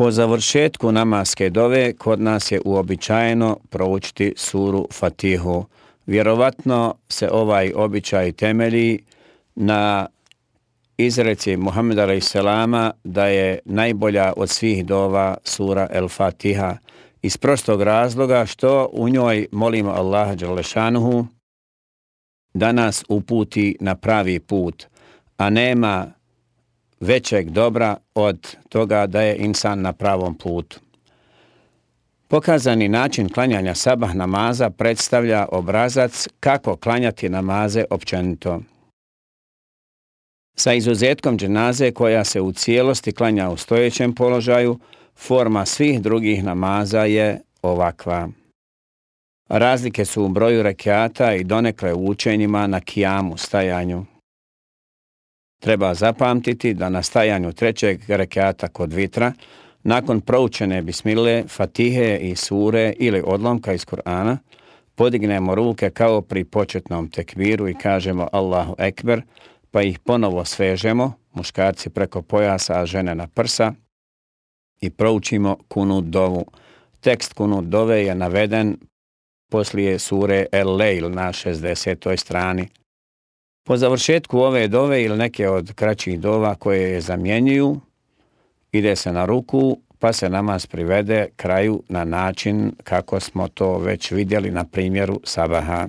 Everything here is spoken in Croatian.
Po završetku namaske dove kod nas je uobičajeno proučiti suru Fatihu. Vjerovatno se ovaj običaj temelji na izreci Muhammeda a.s. da je najbolja od svih dova sura El Fatiha iz prostog razloga što u njoj molimo Allaha Đalešanuhu da nas uputi na pravi put, a nema većeg dobra od toga da je insan na pravom putu. Pokazani način klanjanja sabah namaza predstavlja obrazac kako klanjati namaze općenito. Sa izuzetkom dženaze koja se u cijelosti klanja u stojećem položaju, forma svih drugih namaza je ovakva. Razlike su u broju rekiata i donekle u učenjima na kijamu stajanju. Treba zapamtiti da na stajanju trećeg rekiata kod vitra, nakon proučene bismile, fatihe i sure ili odlomka iz Kur'ana, podignemo ruke kao pri početnom tekbiru i kažemo Allahu Ekber, pa ih ponovo svežemo, muškarci preko pojasa, a žene na prsa, i proučimo kunut dovu. Tekst kunut dove je naveden poslije sure El Leil na 60. strani. Po završetku ove dove ili neke od kraćih dova koje je zamjenjuju, ide se na ruku pa se namaz privede kraju na način kako smo to već vidjeli na primjeru sabaha.